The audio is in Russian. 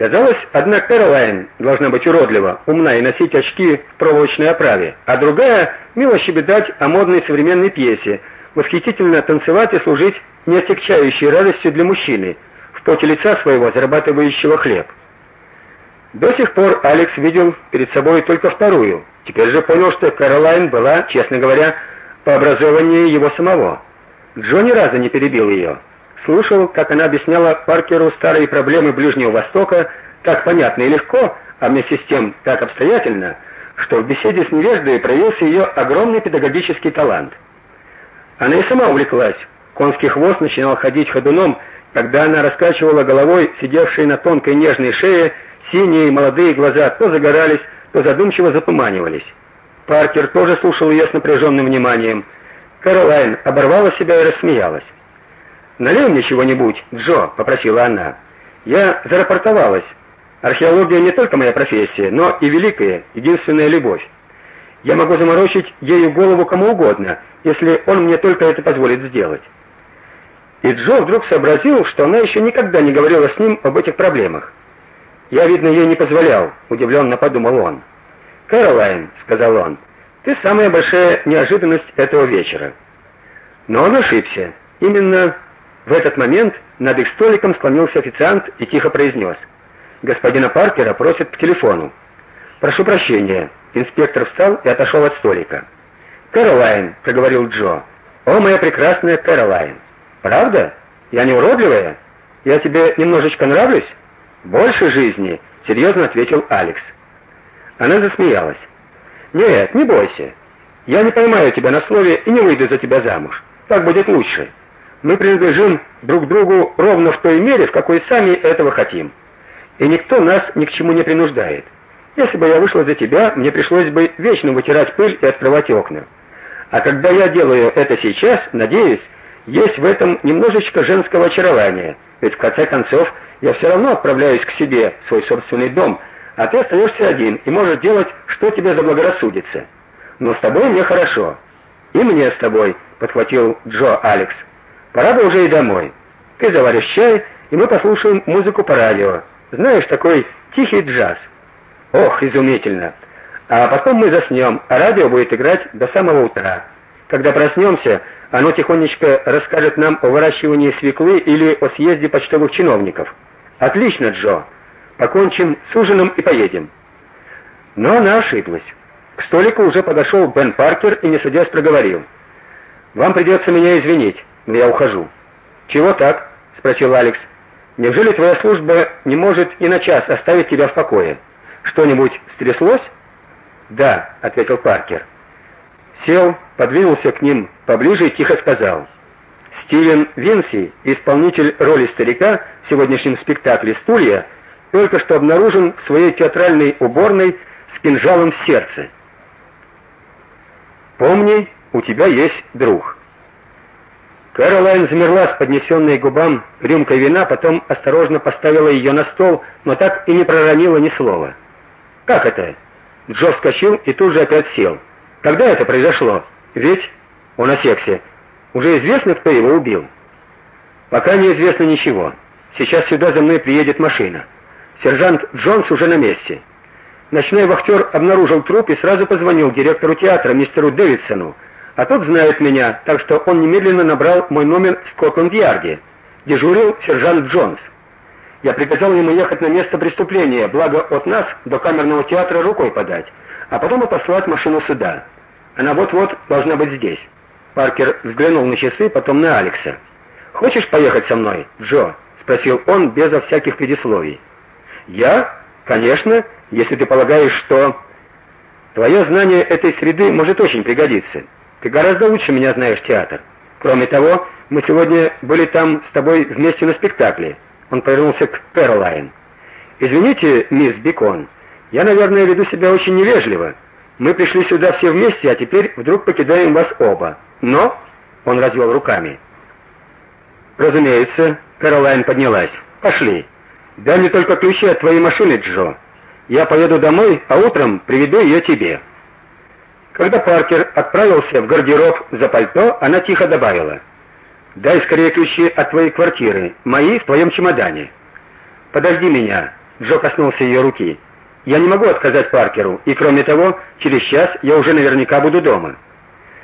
Казалось, одна Кэролайн должна быть уродлива, умна и носить очки в проволочной оправе, а другая мило щебетать о модной современной пьесе, восхитительно танцевать и служить неотягчающей радостью для мужчины, в поте лица своего зарабатывающего хлеб. До сих пор Алекс видел перед собой только вторую. Теперь же понял, что Кэролайн была, честно говоря, по образованию его самого. Джо ни разу не перебил ее слушал, как она объясняла Паркеру старые проблемы Ближнего Востока так понятно и легко, а вместе с тем так обстоятельно, что в беседе с невеждой проявился ее огромный педагогический талант. Она и сама увлеклась. Конский хвост начинал ходить ходуном, когда она раскачивала головой сидевшие на тонкой нежной шее синие молодые глаза то загорались, то задумчиво затуманивались. Паркер тоже слушал ее с напряженным вниманием. Каролайн оборвала себя и рассмеялась. "Налей мне чего-нибудь, Джо", попросила она. "Я зарапортовалась. Археология не только моя профессия, но и великая, единственная любовь. Я могу заморочить ею голову кому угодно, если он мне только это позволит сделать". И Джо вдруг сообразил, что она еще никогда не говорила с ним об этих проблемах. Я, видно, ей не позволял, удивленно подумал он. "Кэролайн", сказал он. "Ты самая большая неожиданность этого вечера". Но он ошибся. Именно в этот момент над их столиком склонился официант и тихо произнес: "Господина Паркера просят к телефону". "Прошу прощения". Инспектор встал и отошел от столика. "Кэролайн", проговорил Джо. "О, моя прекрасная Кэролайн. Правда? Я не уродливая? Я тебе немножечко нравлюсь? Больше жизни", серьезно ответил Алекс. Она засмеялась. "Нет, не бойся. Я не поймаю тебя на слове и не выйду за тебя замуж. Так будет лучше". Мы принадлежим друг другу ровно в той мере, в какой сами этого хотим. И никто нас ни к чему не принуждает. Если бы я вышла за тебя, мне пришлось бы вечно вытирать пыль и открывать окна. А когда я делаю это сейчас, надеюсь, есть в этом немножечко женского очарования. Ведь в конце концов я все равно отправляюсь к себе, в свой собственный дом, а ты остаешься один и можешь делать, что тебе заблагорассудится. Но с тобой мне хорошо. И мне с тобой, подхватил Джо Алекс. Пора бы уже и домой. Ты заваришь чай, и мы послушаем музыку по радио. Знаешь, такой тихий джаз. Ох, изумительно. А потом мы заснем, а радио будет играть до самого утра. Когда проснемся, оно тихонечко расскажет нам о выращивании свеклы или о съезде почтовых чиновников. Отлично, Джо. Покончим с ужином и поедем. Но она ошиблась. К столику уже подошел Бен Паркер и не садясь проговорил: "Вам придется меня извинить я ухожу. Чего так? спросил Алекс. Неужели твоя служба не может и на час оставить тебя в покое? Что-нибудь стряслось? Да, ответил Паркер. Сел, подвинулся к ним поближе и тихо сказал: Стивен Винси, исполнитель роли старика в сегодняшнем спектакле Стулья, только что обнаружен в своей театральной уборной с кинжалом в сердце. Помни, у тебя есть друг. Кэролайн замерла с поднесенной губам рюмкой вина, потом осторожно поставила ее на стол, но так и не проронила ни слова. Как это? Джо вскочил и тут же опять сел. Когда это произошло? Ведь он осекся. Уже известно, кто его убил. Пока неизвестно ничего. Сейчас сюда за мной приедет машина. Сержант Джонс уже на месте. Ночной вахтер обнаружил труп и сразу позвонил директору театра мистеру Дэвидсону. А тот знает меня, так что он немедленно набрал мой номер в Скотланд-Ярде. Дежурил сержант Джонс. Я приказал ему ехать на место преступления, благо от нас до камерного театра рукой подать, а потом отослать машину сюда. Она вот-вот должна быть здесь. Паркер взглянул на часы, потом на Алекса. "Хочешь поехать со мной, Джо?" спросил он безо всяких предисловий. "Я? Конечно, если ты полагаешь, что твое знание этой среды может очень пригодиться. Ты гораздо лучше меня знаешь театр. Кроме того, мы сегодня были там с тобой вместе на спектакле. Он повернулся к Кэролайн. Извините, мисс Бикон, я, наверное, веду себя очень невежливо. Мы пришли сюда все вместе, а теперь вдруг покидаем вас оба. Но он развел руками. Разумеется, Кэролайн поднялась. Пошли. Дай мне только ключи от твоей машины, Джо. Я поеду домой, а утром приведу ее тебе. Когда Паркер отправился в гардероб за пальто, она тихо добавила: "Дай скорее ключи от твоей квартиры, мои в твоем чемодане. Подожди меня. Джо коснулся ее руки. Я не могу отказать Паркеру, и кроме того, через час я уже наверняка буду дома.